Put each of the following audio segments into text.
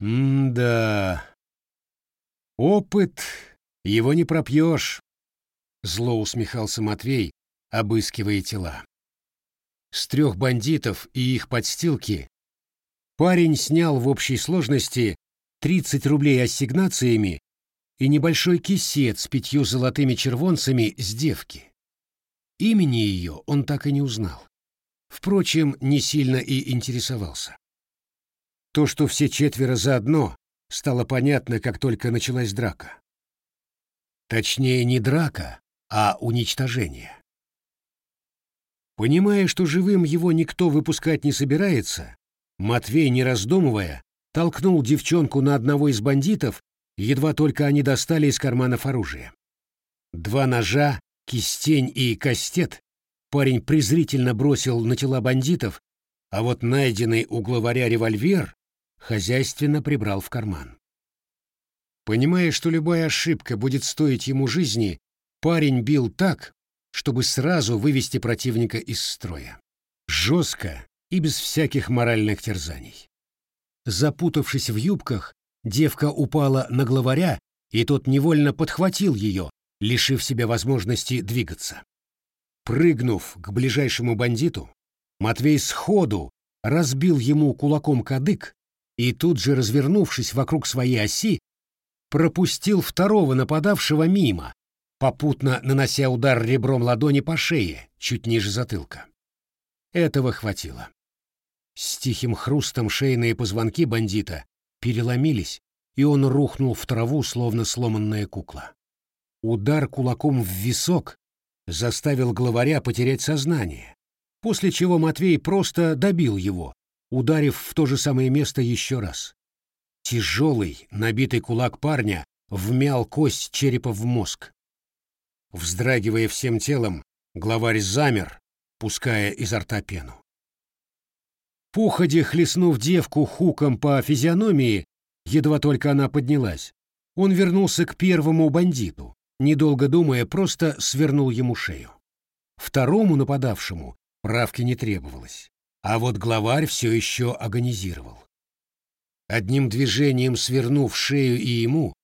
М-да. Опыт, его не пропьешь. Зло усмехался Матвей, обыскивая тела. С трех бандитов и их подстилки парень снял в общей сложности 30 рублей ассигнациями и небольшой кисет с пятью золотыми червонцами с девки. Имени ее он так и не узнал. Впрочем, не сильно и интересовался. То, что все четверо заодно, стало понятно, как только началась драка. Точнее, не драка, а уничтожение. Понимая, что живым его никто выпускать не собирается, Матвей, не раздумывая, толкнул девчонку на одного из бандитов, едва только они достали из карманов оружие. Два ножа, кистень и кастет парень презрительно бросил на тела бандитов, а вот найденный у главаря револьвер хозяйственно прибрал в карман. Понимая, что любая ошибка будет стоить ему жизни, парень бил так, чтобы сразу вывести противника из строя. Жестко и без всяких моральных терзаний. Запутавшись в юбках, девка упала на главаря, и тот невольно подхватил ее, лишив себя возможности двигаться. Прыгнув к ближайшему бандиту, Матвей сходу разбил ему кулаком кадык и тут же, развернувшись вокруг своей оси, пропустил второго нападавшего мимо, попутно нанося удар ребром ладони по шее, чуть ниже затылка. Этого хватило. С тихим хрустом шейные позвонки бандита переломились, и он рухнул в траву, словно сломанная кукла. Удар кулаком в висок заставил главаря потерять сознание, после чего Матвей просто добил его, ударив в то же самое место еще раз. Тяжелый, набитый кулак парня вмял кость черепа в мозг. Вздрагивая всем телом, главарь замер, пуская изо рта пену. Походе хлестнув девку хуком по физиономии, едва только она поднялась, он вернулся к первому бандиту, недолго думая, просто свернул ему шею. Второму нападавшему правки не требовалось, а вот главарь все еще агонизировал. Одним движением свернув шею и ему,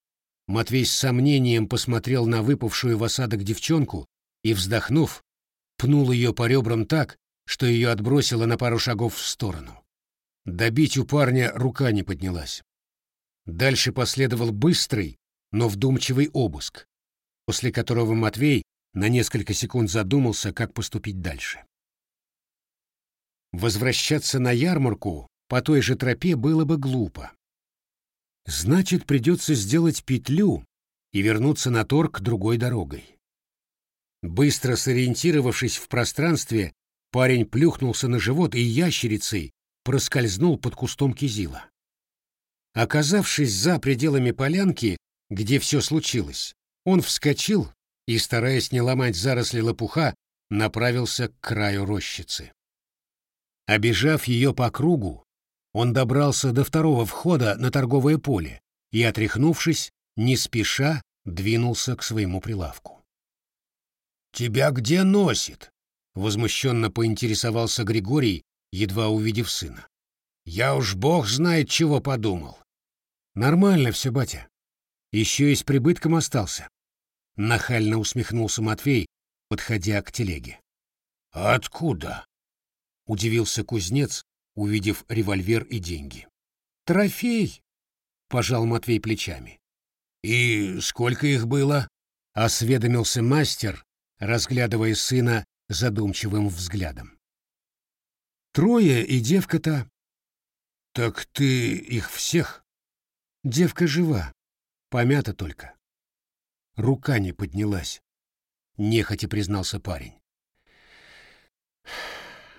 Матвей с сомнением посмотрел на выпавшую в осадок девчонку и, вздохнув, пнул ее по ребрам так, что ее отбросило на пару шагов в сторону. Добить у парня рука не поднялась. Дальше последовал быстрый, но вдумчивый обыск, после которого Матвей на несколько секунд задумался, как поступить дальше. Возвращаться на ярмарку по той же тропе было бы глупо. Значит, придется сделать петлю и вернуться на торг другой дорогой. Быстро сориентировавшись в пространстве, парень плюхнулся на живот и ящерицей проскользнул под кустом кизила. Оказавшись за пределами полянки, где все случилось, он вскочил и, стараясь не ломать заросли лопуха, направился к краю рощицы. Обежав ее по кругу, он добрался до второго входа на торговое поле и, отряхнувшись, не спеша двинулся к своему прилавку. «Тебя где носит?» — возмущенно поинтересовался Григорий, едва увидев сына. «Я уж бог знает, чего подумал». «Нормально все, батя. Еще и с прибытком остался». Нахально усмехнулся Матвей, подходя к телеге. «Откуда?» — удивился кузнец, увидев револьвер и деньги. «Трофей!» — пожал Матвей плечами. «И сколько их было?» — осведомился мастер, разглядывая сына задумчивым взглядом. «Трое и девка-то». «Так ты их всех?» «Девка жива, помята только». Рука не поднялась, — нехотя признался парень.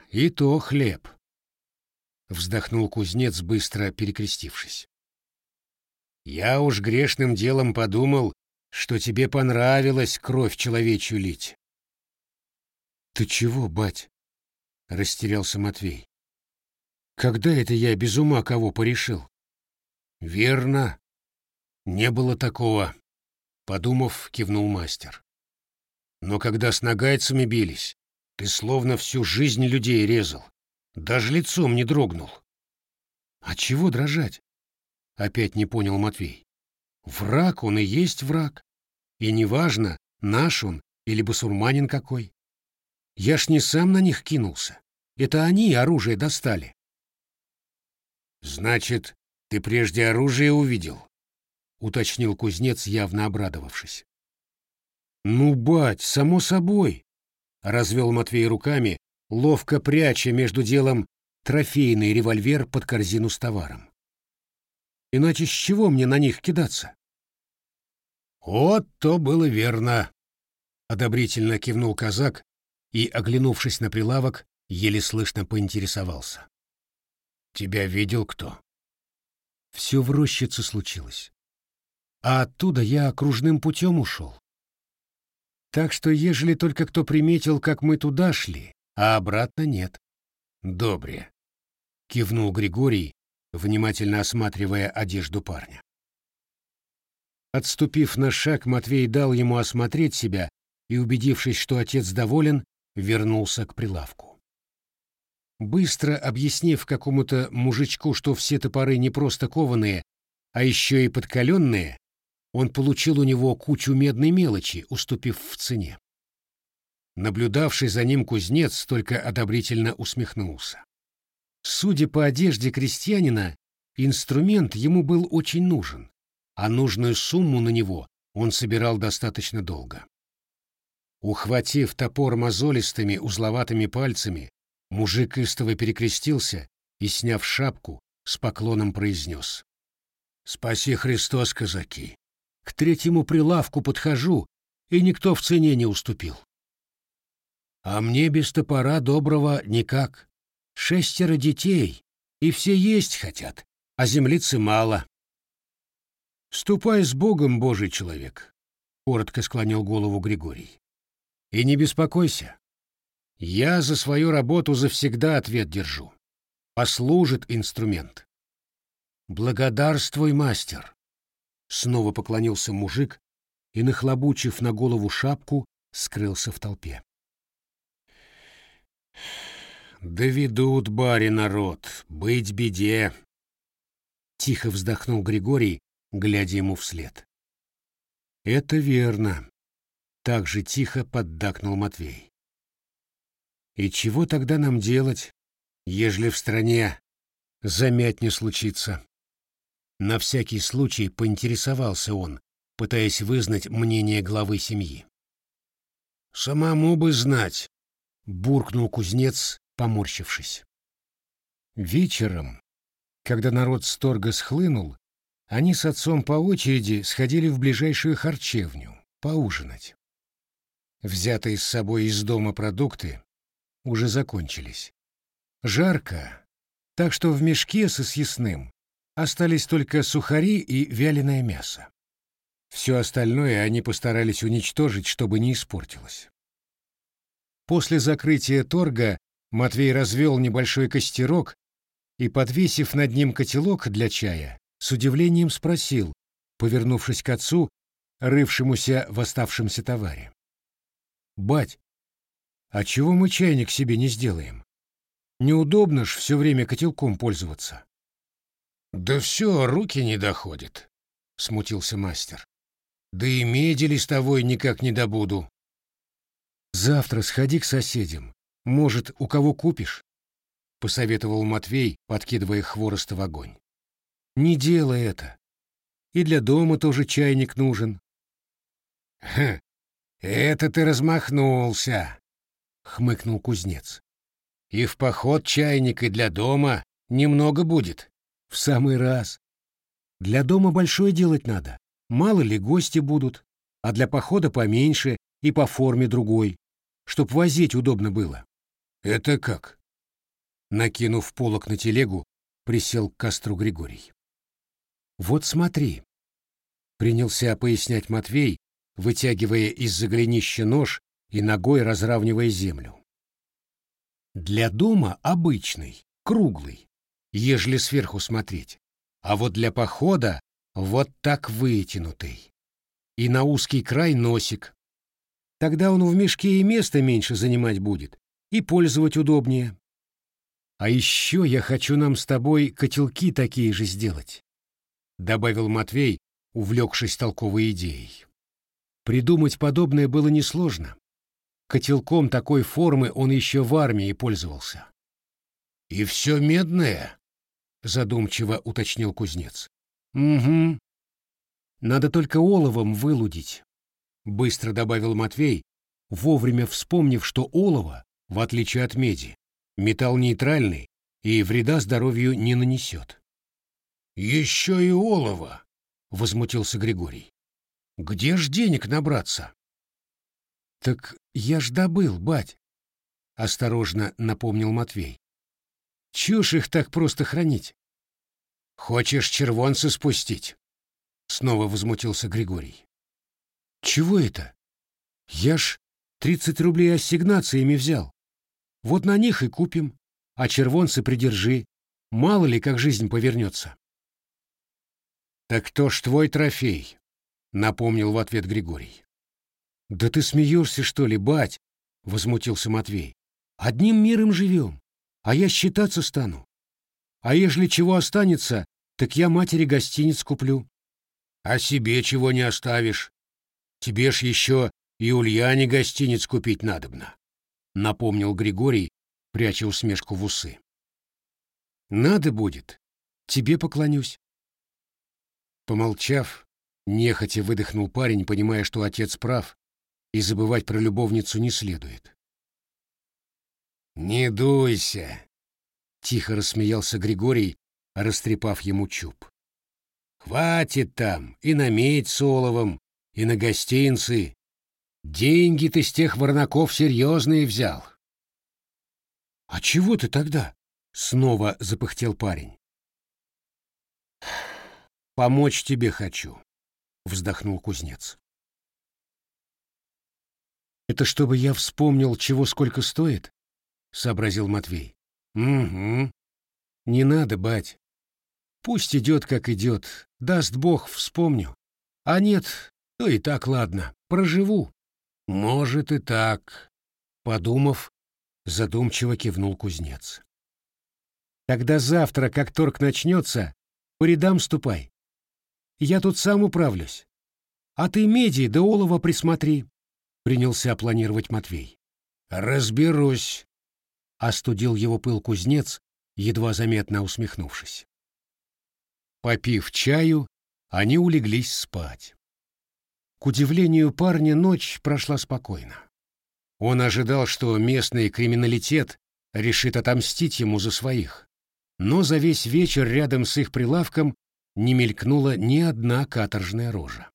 «И то хлеб», — вздохнул кузнец, быстро перекрестившись. «Я уж грешным делом подумал, что тебе понравилось кровь человечью лить». «Ты чего, бать?» — растерялся Матвей. «Когда это я без ума кого порешил?» «Верно. Не было такого», — подумав, кивнул мастер. «Но когда с нагайцами бились, ты словно всю жизнь людей резал. Даже лицом не дрогнул. А чего дрожать? Опять не понял Матвей. Враг он и есть враг. И неважно, наш он или басурманин какой. Я ж не сам на них кинулся. Это они оружие достали. Значит, ты прежде оружие увидел? Уточнил кузнец, явно обрадовавшись. Ну, бать, само собой. Развел Матвей руками, ловко пряча между делом трофейный револьвер под корзину с товаром. Иначе с чего мне на них кидаться? Вот то было верно, одобрительно кивнул казак и, оглянувшись на прилавок, еле слышно поинтересовался. Тебя видел кто? Все в рощице случилось. А оттуда я окружным путем ушел. Так что, ежели только кто приметил, как мы туда шли, а обратно нет. Добре. Кивнул Григорий, внимательно осматривая одежду парня. Отступив на шаг, Матвей дал ему осмотреть себя и, убедившись, что отец доволен, вернулся к прилавку. Быстро объяснив какому-то мужичку, что все топоры не просто кованые, а еще и подкаленные, он получил у него кучу медной мелочи, уступив в цене. Наблюдавший за ним кузнец только одобрительно усмехнулся. Судя по одежде крестьянина, инструмент ему был очень нужен, а нужную сумму на него он собирал достаточно долго. Ухватив топор мозолистыми узловатыми пальцами, мужик истово перекрестился и, сняв шапку, с поклоном произнес. «Спаси Христос, казаки! К третьему прилавку подхожу, и никто в цене не уступил. А мне без топора доброго никак. Шестеро детей, и все есть хотят, а землицы мало. «Ступай с Богом, Божий человек», — коротко склонил голову Григорий. «И не беспокойся. Я за свою работу завсегда ответ держу. Послужит инструмент». «Благодарствуй, мастер», — снова поклонился мужик и, нахлобучив на голову шапку, скрылся в толпе. «Доведут, барин, народ, быть беде!» Тихо вздохнул Григорий, глядя ему вслед. «Это верно», — так же тихо поддакнул Матвей. «И чего тогда нам делать, ежели в стране замять не случится?» На всякий случай поинтересовался он, пытаясь вызнать мнение главы семьи. «Самому бы знать», — буркнул кузнец, поморщившись. Вечером, когда народ с торга схлынул, они с отцом по очереди сходили в ближайшую харчевню поужинать. Взятые с собой из дома продукты уже закончились. Жарко, так что в мешке со съестным остались только сухари и вяленое мясо. Все остальное они постарались уничтожить, чтобы не испортилось. После закрытия торга Матвей развел небольшой костерок и, подвесив над ним котелок для чая, с удивлением спросил, повернувшись к отцу, рывшемуся в оставшемся товаре. «Бать, а чего мы чайник себе не сделаем? Неудобно ж все время котелком пользоваться». «Да все, руки не доходят», — смутился мастер. «Да и меди листовой никак не добуду». «Завтра сходи к соседям, может, у кого купишь? — посоветовал Матвей, подкидывая хвороста в огонь. «Не делай это. И для дома тоже чайник нужен». «Хм, это ты размахнулся», — хмыкнул кузнец. «И в поход чайник, и для дома немного будет». «В самый раз. Для дома большое делать надо. Мало ли гости будут, а для похода поменьше и по форме другой, чтоб возить удобно было». «Это как?» Накинув полок на телегу, присел к костру Григорий. «Вот смотри», — принялся пояснять Матвей, вытягивая из-за голенища нож и ногой разравнивая землю. «Для дома обычный, круглый, ежели сверху смотреть, а вот для похода вот так вытянутый. И на узкий край носик. Тогда он в мешке и места меньше занимать будет, и пользовать удобнее. А еще я хочу нам с тобой котелки такие же сделать. добавил Матвей, увлекшись толковой идеей. Придумать подобное было несложно. Котелком такой формы он еще в армии пользовался. «И все медное?» — задумчиво уточнил кузнец. «Угу. Надо только оловом вылудить», — быстро добавил Матвей, вовремя вспомнив, что олово, в отличие от меди, металл нейтральный и вреда здоровью не нанесет. «Еще и олово!» — возмутился Григорий. «Где ж денег набраться?» «Так я ж добыл, бать!» — осторожно напомнил Матвей. «Чушь их так просто хранить?» «Хочешь червонцы спустить?» — снова возмутился Григорий. «Чего это? Я ж тридцать рублей ассигнациями взял. Вот на них и купим, а червонцы придержи. Мало ли, как жизнь повернется». «Так кто ж твой трофей?» — напомнил в ответ Григорий. «Да ты смеешься, что ли, бать?» — возмутился Матвей. «Одним миром живем, а я считаться стану. А ежели чего останется, так я матери гостиниц куплю. А себе чего не оставишь? Тебе ж еще и Ульяне гостиниц купить надобно», — напомнил Григорий, пряча усмешку в усы. «Надо будет. Тебе поклонюсь». Помолчав, нехотя выдохнул парень, понимая, что отец прав, и забывать про любовницу не следует. «Не дуйся!» — тихо рассмеялся Григорий, растрепав ему чуб. «Хватит там и на медь с оловом, и на гостинцы. Деньги ты с тех ворнаков серьезные взял». «А чего ты тогда?» — снова запыхтел парень. «Помочь тебе хочу», — вздохнул кузнец. «Это чтобы я вспомнил, чего сколько стоит?» — сообразил Матвей. «Угу. Не надо, бать. Пусть идет, как идет. Даст Бог, вспомню. А нет, то и так ладно. Проживу». «Может и так», — подумав, задумчиво кивнул кузнец. «Тогда завтра, как торг начнется, по рядам ступай. Я тут сам управлюсь. А ты меди да олова присмотри, — принялся планировать Матвей. Разберусь, — остудил его пыл кузнец, едва заметно усмехнувшись. Попив чаю, они улеглись спать. К удивлению парня, ночь прошла спокойно. Он ожидал, что местный криминалитет решит отомстить ему за своих, но за весь вечер рядом с их прилавком не мелькнула ни одна каторжная рожа.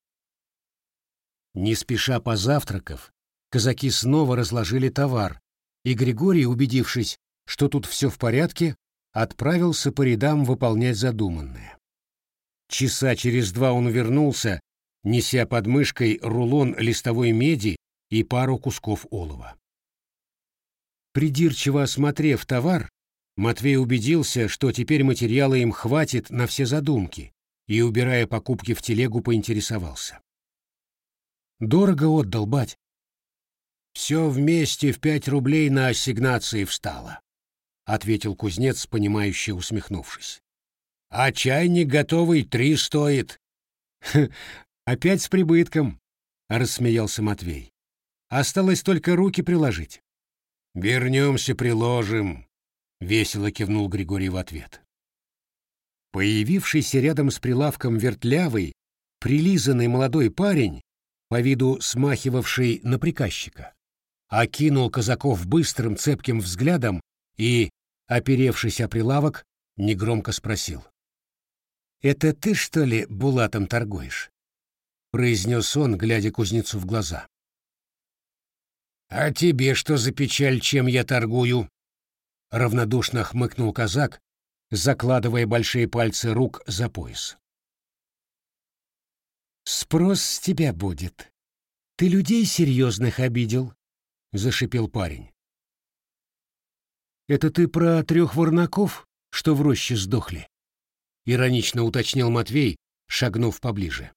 Не спеша позавтракав, казаки снова разложили товар, и Григорий, убедившись, что тут все в порядке, отправился по рядам выполнять задуманное. Часа через два он вернулся, неся под мышкой рулон листовой меди и пару кусков олова. Придирчиво осмотрев товар, Матвей убедился, что теперь материала им хватит на все задумки, и, убирая покупки в телегу, поинтересовался. «Дорого отдал, бать». «Все вместе в пять рублей на ассигнации встало», — ответил кузнец, понимающе усмехнувшись. «А чайник готовый три стоит». «Опять с прибытком», — рассмеялся Матвей. «Осталось только руки приложить». «Вернемся, приложим», весело кивнул Григорий в ответ. Появившийся рядом с прилавком вертлявый, прилизанный молодой парень, по виду смахивавший на приказчика, окинул казаков быстрым цепким взглядом и, оперевшись о прилавок, негромко спросил. «Это ты, что ли, булатом торгуешь?» — произнес он, глядя кузнецу в глаза. «А тебе что за печаль, чем я торгую?» равнодушно хмыкнул казак, закладывая большие пальцы рук за пояс. «Спрос с тебя будет. Ты людей серьезных обидел», — зашипел парень. «Это ты про трех ворнаков, что в роще сдохли?» — иронично уточнил Матвей, шагнув поближе.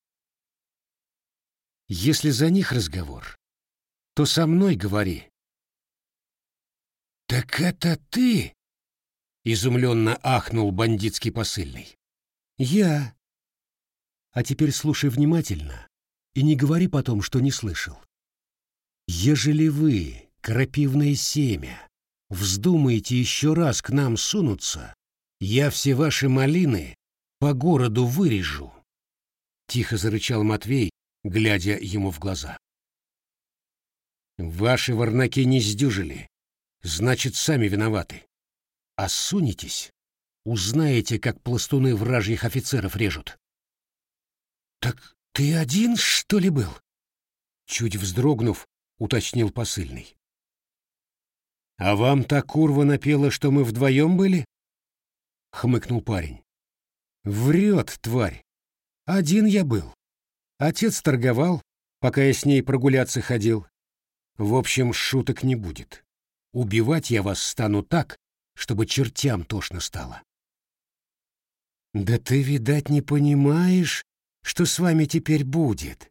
«Если за них разговор, то со мной говори, «Так это ты?» — изумленно ахнул бандитский посыльный. «Я. А теперь слушай внимательно и не говори потом, что не слышал. Ежели вы, крапивное семя, вздумаете еще раз к нам сунуться, я все ваши малины по городу вырежу. Тихо зарычал Матвей, глядя ему в глаза. Ваши варнаки не сдюжили, значит, сами виноваты. А сунетесь, узнаете, как пластуны вражьих офицеров режут. Так ты один, что ли, был? Чуть вздрогнув, уточнил посыльный. А вам та курва напела, что мы вдвоем были? Хмыкнул парень. Врет, тварь. Один я был. Отец торговал, пока я с ней прогуляться ходил. В общем, шуток не будет. Убивать я вас стану так, чтобы чертям тошно стало. Да ты, видать, не понимаешь, что с вами теперь будет,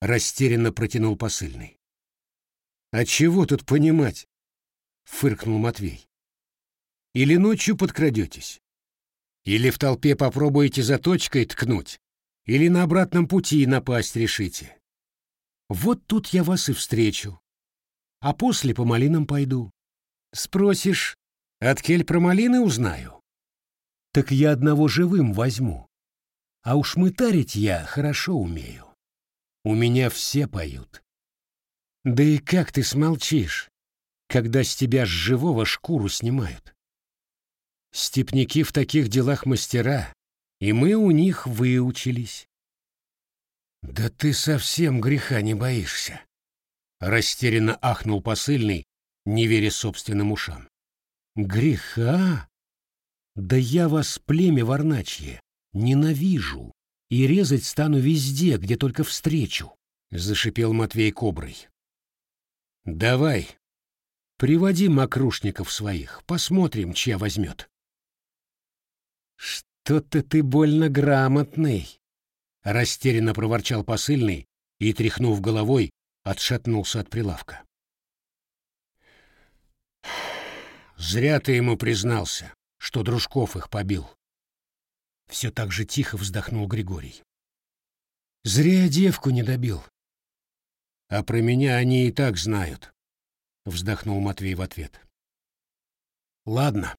растерянно протянул посыльный. А чего тут понимать? фыркнул Матвей. Или ночью подкрадетесь, или в толпе попробуете заточкой ткнуть, или на обратном пути напасть решите. Вот тут я вас и встречу. А после по малинам пойду. Спросишь, от кель про малины узнаю? Так я одного живым возьму. А уж мытарить я хорошо умею. У меня все поют. Да и как ты смолчишь, когда с тебя с живого шкуру снимают? Степники в таких делах мастера, и мы у них выучились. Да ты совсем греха не боишься. Растерянно ахнул посыльный, не веря собственным ушам. Греха? Да я вас, племя варначье, ненавижу и резать стану везде, где только встречу, зашипел Матвей коброй. Давай, приводи мокрушников своих, посмотрим, чья возьмет. «Что-то ты больно грамотный!» — растерянно проворчал посыльный и, тряхнув головой, отшатнулся от прилавка. «Зря ты ему признался, что Дружков их побил!» Все так же тихо вздохнул Григорий. «Зря девку не добил!» «А про меня они и так знают», — вздохнул Матвей в ответ. «Ладно,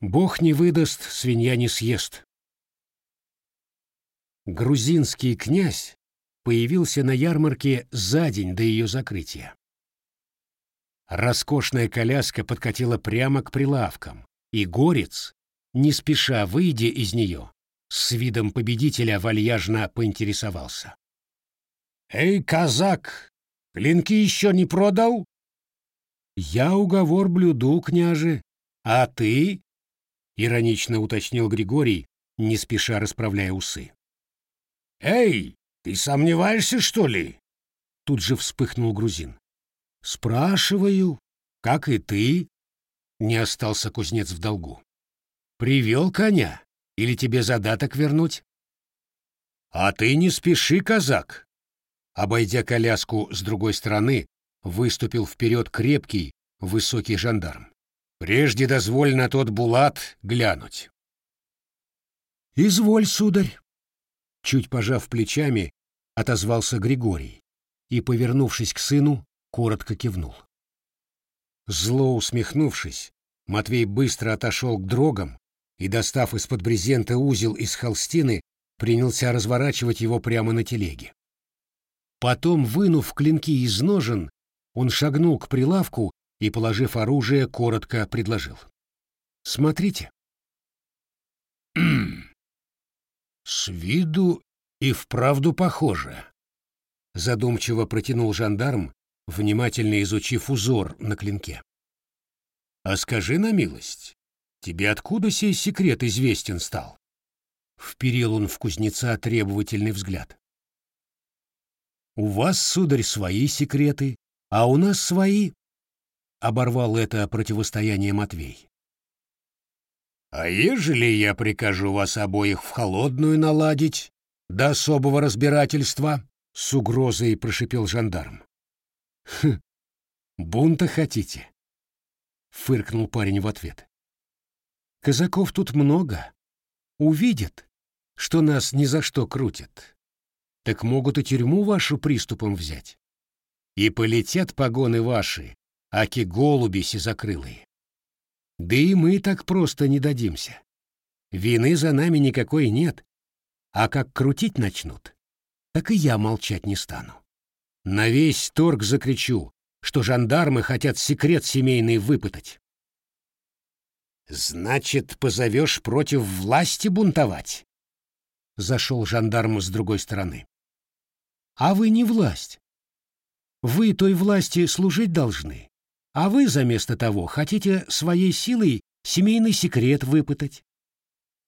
Бог не выдаст, свинья не съест. Грузинский князь появился на ярмарке за день до ее закрытия. Роскошная коляска подкатила прямо к прилавкам, и горец, не спеша выйдя из нее, с видом победителя вальяжно поинтересовался. «Эй, казак, клинки еще не продал?» «Я уговор блюду, княже. А ты?» иронично уточнил Григорий, не спеша расправляя усы. Эй, ты сомневаешься, что ли? Тут же вспыхнул грузин. Спрашиваю, как и ты? Не остался кузнец в долгу. Привел коня или тебе задаток вернуть? А ты не спеши, казак. Обойдя коляску с другой стороны, выступил вперед крепкий, высокий жандарм. Прежде дозволь на тот булат глянуть. Изволь, сударь. Чуть пожав плечами, отозвался Григорий и, повернувшись к сыну, коротко кивнул. Зло усмехнувшись, Матвей быстро отошел к дрогам и, достав из-под брезента узел из холстины, принялся разворачивать его прямо на телеге. Потом, вынув клинки из ножен, он шагнул к прилавку и, положив оружие, коротко предложил. «Смотрите». «С виду и вправду похоже», — задумчиво протянул жандарм, внимательно изучив узор на клинке. «А скажи на милость, тебе откуда сей секрет известен стал?» Вперил он в кузнеца требовательный взгляд. «У вас, сударь, свои секреты, а у нас свои», оборвал это противостояние Матвей. «А ежели я прикажу вас обоих в холодную наладить, до особого разбирательства?» — с угрозой прошипел жандарм. «Хм, бунта хотите?» — фыркнул парень в ответ. «Казаков тут много. Увидят. что нас ни за что крутят. Так могут и тюрьму вашу приступом взять. И полетят погоны ваши, аки голуби сизокрылые. Да и мы так просто не дадимся. Вины за нами никакой нет, а как крутить начнут, так и я молчать не стану. На весь торг закричу, что жандармы хотят секрет семейный выпытать. «Значит, позовешь против власти бунтовать?» Зашел жандарм с другой стороны. «А вы не власть. Вы той власти служить должны, а вы заместо того хотите своей силой семейный секрет выпытать».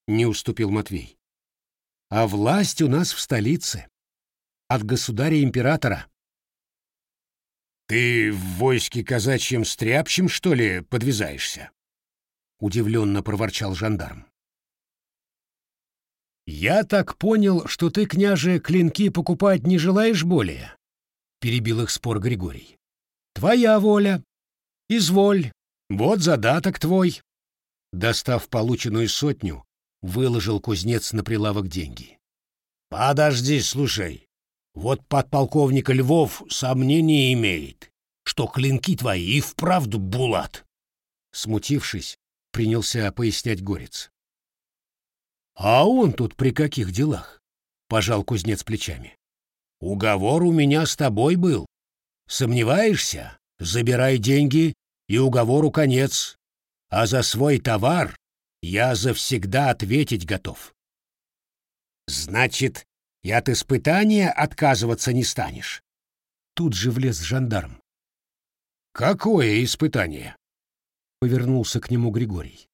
Не уступил Матвей. «А власть у нас в столице. От государя-императора. «Ты в войске казачьем стряпчем, что ли, подвязаешься?» — удивленно проворчал жандарм. «Я так понял, что ты, княже, клинки покупать не желаешь более?» — перебил их спор Григорий. «Твоя воля. Изволь. Вот задаток твой». Достав полученную сотню, выложил кузнец на прилавок деньги. «Подожди, слушай. Вот подполковник Львов сомнений имеет, что клинки твои и вправду булат. Смутившись, принялся пояснять горец. А он тут при каких делах? Пожал кузнец плечами. Уговор у меня с тобой был. Сомневаешься? Забирай деньги, и уговору конец. А за свой товар я завсегда ответить готов. Значит, и от испытания отказываться не станешь. Тут же влез жандарм. Какое испытание? Повернулся к нему Григорий.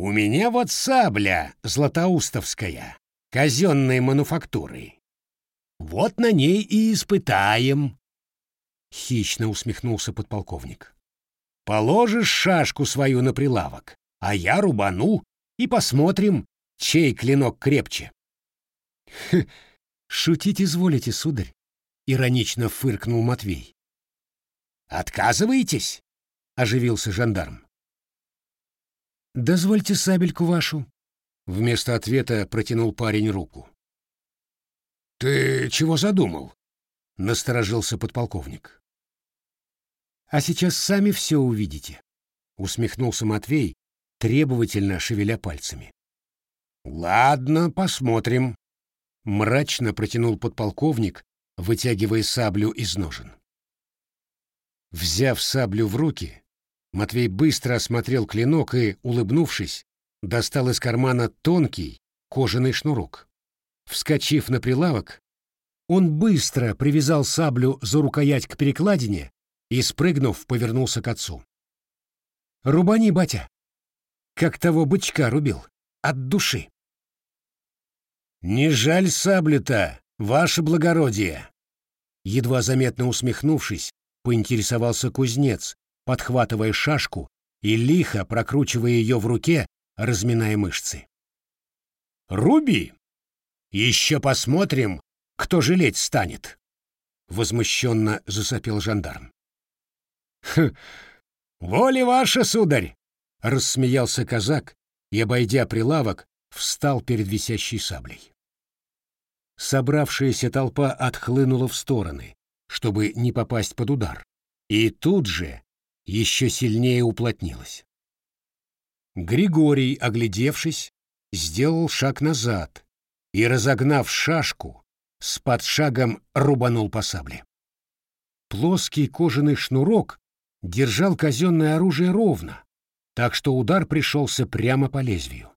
У меня вот сабля златоустовская, казенной мануфактуры. Вот на ней и испытаем. Хищно усмехнулся подполковник. Положишь шашку свою на прилавок, а я рубану, и посмотрим, чей клинок крепче. шутить изволите, сударь, иронично фыркнул Матвей. Отказываетесь? оживился жандарм. Дозвольте сабельку вашу. Вместо ответа протянул парень руку. Ты чего задумал? насторожился подполковник. А сейчас сами все увидите, усмехнулся Матвей, требовательно шевеля пальцами. «Ладно, посмотрим», — мрачно протянул подполковник, вытягивая саблю из ножен. Взяв саблю в руки, Матвей быстро осмотрел клинок и, улыбнувшись, достал из кармана тонкий кожаный шнурок. Вскочив на прилавок, он быстро привязал саблю за рукоять к перекладине и, спрыгнув, повернулся к отцу. «Рубани, батя, как того бычка рубил, от души». «Не жаль сабли-то, ваше благородие!» Едва заметно усмехнувшись, поинтересовался кузнец, подхватывая шашку и лихо прокручивая ее в руке, разминая мышцы. «Руби! Еще посмотрим, кто жалеть станет!» Возмущенно засопел жандарм. «Хм! Воля ваша, сударь!» — рассмеялся казак и, обойдя прилавок, встал перед висящей саблей. Собравшаяся толпа отхлынула в стороны, чтобы не попасть под удар, и тут же еще сильнее уплотнилась. Григорий, оглядевшись, сделал шаг назад и, разогнав шашку, с подшагом рубанул по сабле. Плоский кожаный шнурок держал казенное оружие ровно, так что удар пришелся прямо по лезвию.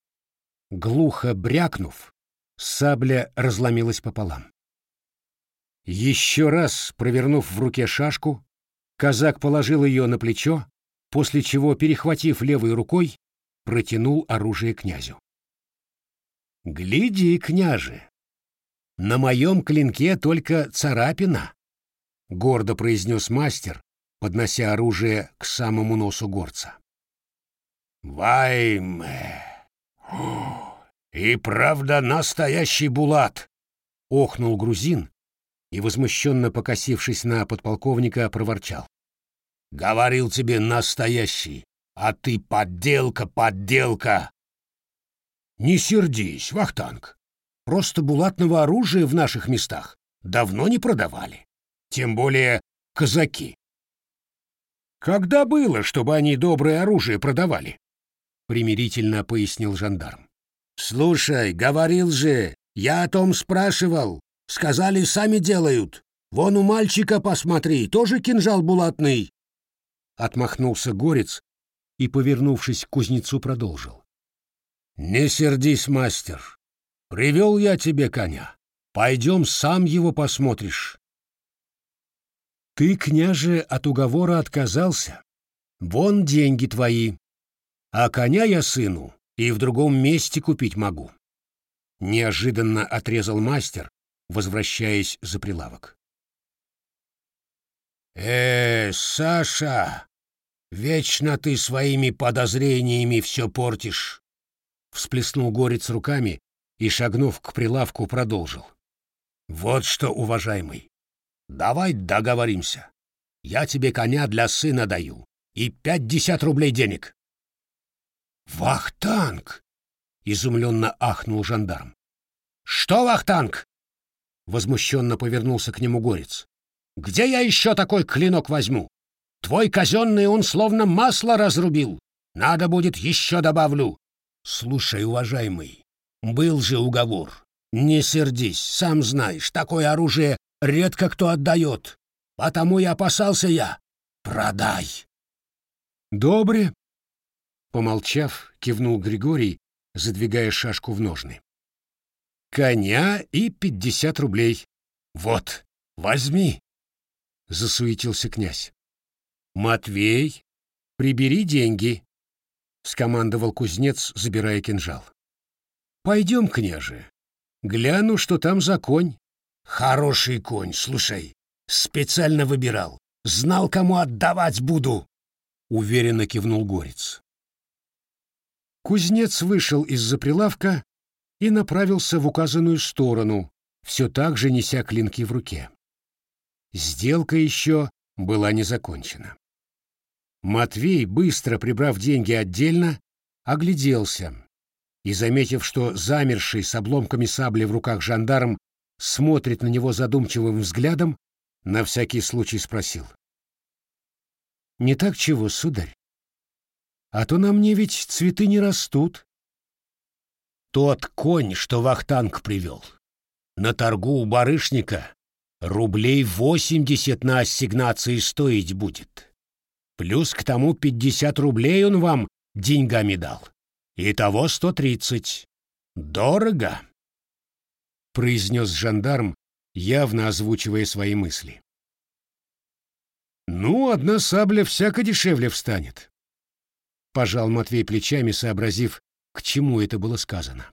Глухо брякнув, сабля разломилась пополам. Еще раз провернув в руке шашку, казак положил ее на плечо, после чего, перехватив левой рукой, протянул оружие князю. «Гляди, княже, на моем клинке только царапина», — гордо произнес мастер, поднося оружие к самому носу горца. «Вайме!» «И правда настоящий булат!» — охнул грузин и, возмущенно покосившись на подполковника, проворчал. «Говорил тебе настоящий, а ты подделка, подделка!» Не сердись, Вахтанг. Просто булатного оружия в наших местах давно не продавали. Тем более казаки. Когда было, чтобы они доброе оружие продавали? Примирительно пояснил жандарм. Слушай, говорил же, я о том спрашивал. Сказали, сами делают. Вон у мальчика, посмотри, тоже кинжал булатный. Отмахнулся горец и, повернувшись к кузнецу, продолжил. Не сердись, мастер. Привел я тебе коня. Пойдем, сам его посмотришь. Ты, княже, от уговора отказался. Вон деньги твои. А коня я сыну и в другом месте купить могу. Неожиданно отрезал мастер, возвращаясь за прилавок. «Э, Саша, вечно ты своими подозрениями все портишь!» Всплеснул горец руками и, шагнув к прилавку, продолжил. «Вот что, уважаемый, Давай договоримся. Я тебе коня для сына даю и пятьдесят рублей денег. Вахтанг! Изумленно ахнул жандарм. Что, Вахтанг? Возмущенно повернулся к нему горец. Где я еще такой клинок возьму? Твой казенный он словно масло разрубил. Надо будет еще добавлю. Слушай, уважаемый, был же уговор. Не сердись, сам знаешь, такое оружие редко кто отдает. Потому и опасался я. Продай. Добре. Помолчав, кивнул Григорий, задвигая шашку в ножны. Коня и пятьдесят рублей. Вот, возьми. Засуетился князь. Матвей, прибери деньги. Скомандовал кузнец, забирая кинжал. Пойдем, княже. Гляну, что там за конь. Хороший конь, слушай. Специально выбирал. Знал, кому отдавать буду. Уверенно кивнул Горец. Кузнец вышел из-за прилавка и направился в указанную сторону, все так же неся клинки в руке. Сделка еще была не закончена. Матвей, быстро прибрав деньги отдельно, огляделся и, заметив, что замерший с обломками сабли в руках жандарм смотрит на него задумчивым взглядом, на всякий случай спросил. «Не так чего, сударь? А то на мне ведь цветы не растут». «Тот конь, что Вахтанг привел. На торгу у барышника рублей восемьдесят на ассигнации стоить будет. Плюс к тому пятьдесят рублей он вам деньгами дал. Итого сто тридцать. Дорого?» — произнес жандарм, явно озвучивая свои мысли. «Ну, одна сабля всяко дешевле встанет», — пожал Матвей плечами, сообразив, к чему это было сказано.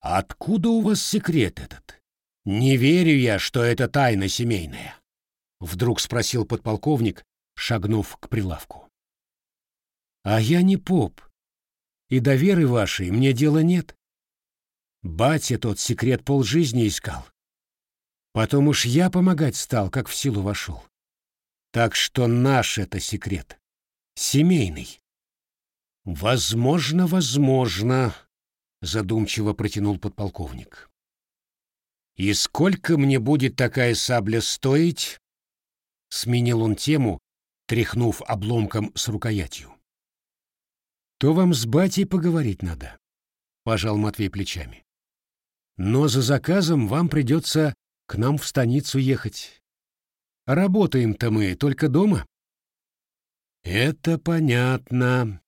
«Откуда у вас секрет этот? Не верю я, что это тайна семейная», — вдруг спросил подполковник, шагнув к прилавку. «А я не поп, и до веры вашей мне дела нет», Батя тот секрет полжизни искал. Потом уж я помогать стал, как в силу вошел. Так что наш это секрет. Семейный. Возможно, возможно, задумчиво протянул подполковник. И сколько мне будет такая сабля стоить? Сменил он тему, тряхнув обломком с рукоятью. То вам с батей поговорить надо, пожал Матвей плечами. Но за заказом вам придется к нам в станицу ехать. Работаем-то мы только дома. Это понятно.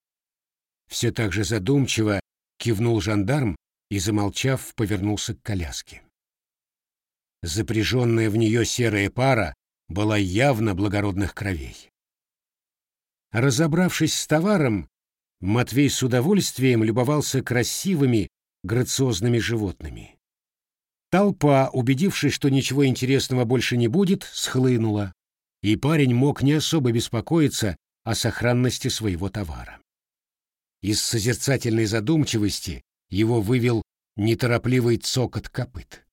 Все так же задумчиво кивнул жандарм и, замолчав, повернулся к коляске. Запряженная в нее серая пара была явно благородных кровей. Разобравшись с товаром, Матвей с удовольствием любовался красивыми, грациозными животными. Толпа, убедившись, что ничего интересного больше не будет, схлынула, и парень мог не особо беспокоиться о сохранности своего товара. Из созерцательной задумчивости его вывел неторопливый цокот копыт.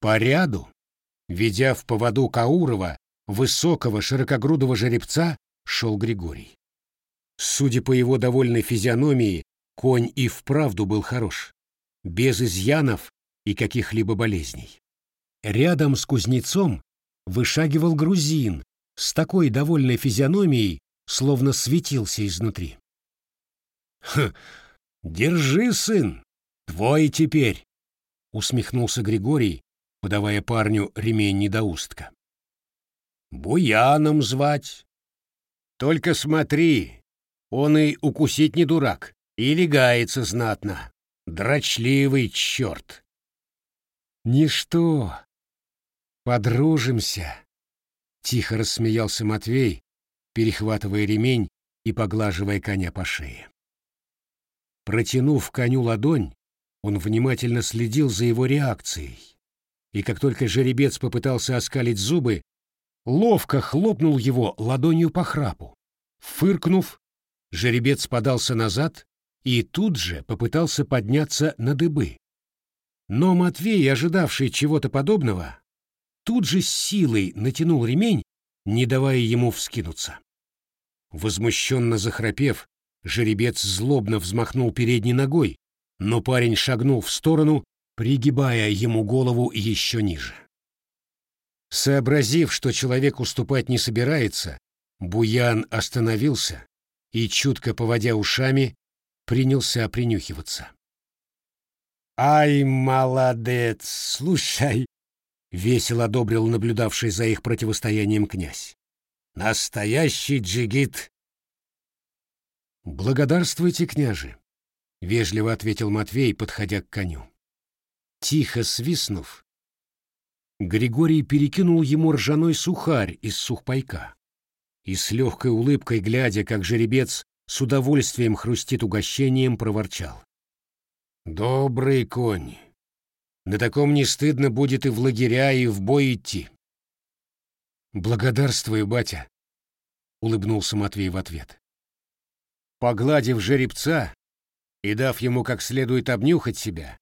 По ряду, ведя в поводу Каурова, высокого широкогрудого жеребца, шел Григорий. Судя по его довольной физиономии, Конь и вправду был хорош, без изъянов и каких-либо болезней. Рядом с кузнецом вышагивал грузин с такой довольной физиономией, словно светился изнутри. «Хм, держи, сын, твой теперь!» — усмехнулся Григорий, подавая парню ремень недоустка. «Буяном звать. Только смотри, он и укусить не дурак, и легается знатно. Дрочливый черт!» «Ничто, подружимся!» — тихо рассмеялся Матвей, перехватывая ремень и поглаживая коня по шее. Протянув коню ладонь, он внимательно следил за его реакцией, и как только жеребец попытался оскалить зубы, ловко хлопнул его ладонью по храпу. Фыркнув, жеребец подался назад и тут же попытался подняться на дыбы. Но Матвей, ожидавший чего-то подобного, тут же с силой натянул ремень, не давая ему вскинуться. Возмущенно захрапев, жеребец злобно взмахнул передней ногой, но парень шагнул в сторону, пригибая ему голову еще ниже. Сообразив, что человек уступать не собирается, Буян остановился и, чутко поводя ушами, принялся принюхиваться. «Ай, молодец! Слушай, — весело одобрил наблюдавший за их противостоянием князь. «Настоящий джигит!» «Благодарствуйте, княже!» — вежливо ответил Матвей, подходя к коню. Тихо свистнув, Григорий перекинул ему ржаной сухарь из сухпайка и с легкой улыбкой, глядя, как жеребец с удовольствием хрустит угощением, проворчал. «Добрый конь! На таком не стыдно будет и в лагеря, и в бой идти. «Благодарствую, батя», — улыбнулся Матвей в ответ. Погладив жеребца и дав ему как следует обнюхать себя,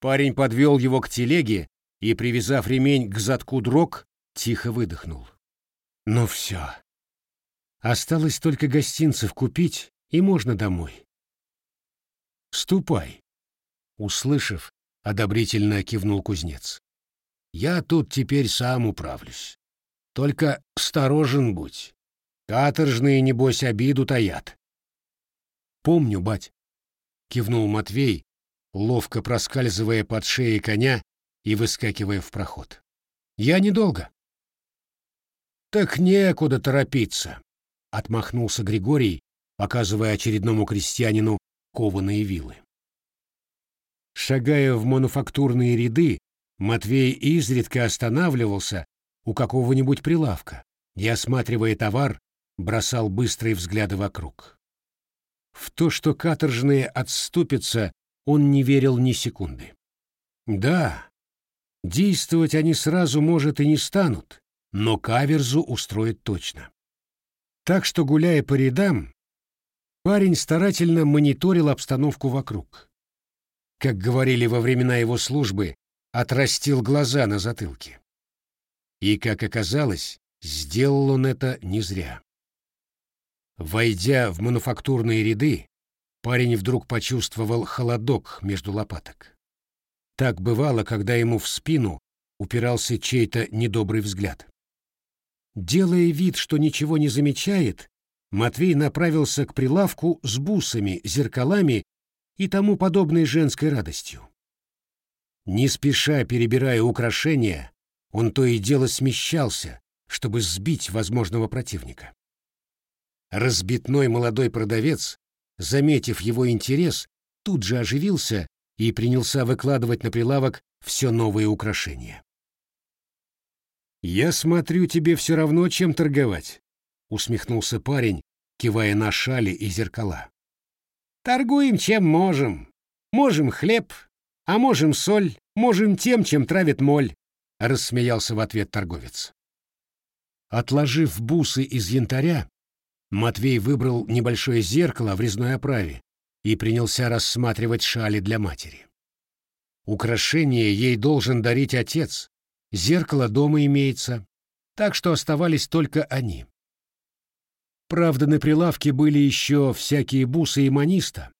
парень подвел его к телеге и, привязав ремень к задку дрог, тихо выдохнул. «Ну все. Осталось только гостинцев купить, и можно домой». «Ступай», — услышав, — одобрительно кивнул кузнец. «Я тут теперь сам управлюсь. Только осторожен будь. Каторжные, небось, обиду таят». «Помню, бать», — кивнул Матвей, ловко проскальзывая под шеей коня и выскакивая в проход. «Я недолго». «Так некуда торопиться», — отмахнулся Григорий, показывая очередному крестьянину кованые вилы. Шагая в мануфактурные ряды, Матвей изредка останавливался у какого-нибудь прилавка и, осматривая товар, бросал быстрые взгляды вокруг. В то, что каторжные отступятся, он не верил ни секунды. Да, действовать они сразу, может, и не станут, но каверзу устроят точно. Так что, гуляя по рядам, парень старательно мониторил обстановку вокруг как говорили во времена его службы, отрастил глаза на затылке. И, как оказалось, сделал он это не зря. Войдя в мануфактурные ряды, парень вдруг почувствовал холодок между лопаток. Так бывало, когда ему в спину упирался чей-то недобрый взгляд. Делая вид, что ничего не замечает, Матвей направился к прилавку с бусами, зеркалами и тому подобной женской радостью. Не спеша перебирая украшения, он то и дело смещался, чтобы сбить возможного противника. Разбитной молодой продавец, заметив его интерес, тут же оживился и принялся выкладывать на прилавок все новые украшения. «Я смотрю, тебе все равно, чем торговать», — усмехнулся парень, кивая на шали и зеркала. Торгуем чем можем. Можем хлеб, а можем соль, можем тем, чем травит моль, — рассмеялся в ответ торговец. Отложив бусы из янтаря, Матвей выбрал небольшое зеркало в резной оправе и принялся рассматривать шали для матери. Украшение ей должен дарить отец, зеркало дома имеется, так что оставались только они. Правда, на прилавке были еще всякие бусы и маниста,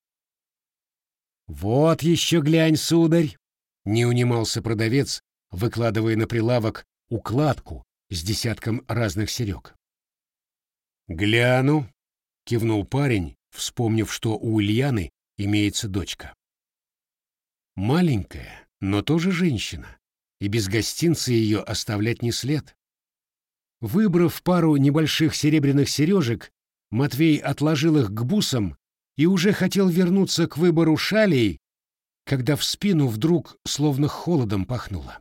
Вот еще глянь, сударь! Не унимался продавец, выкладывая на прилавок укладку с десятком разных серег. «Гляну», — кивнул парень, вспомнив, что у Ульяны имеется дочка. Маленькая, но тоже женщина, и без гостинца ее оставлять не след. Выбрав пару небольших серебряных сережек, Матвей отложил их к бусам и уже хотел вернуться к выбору шалей, когда в спину вдруг словно холодом пахнуло.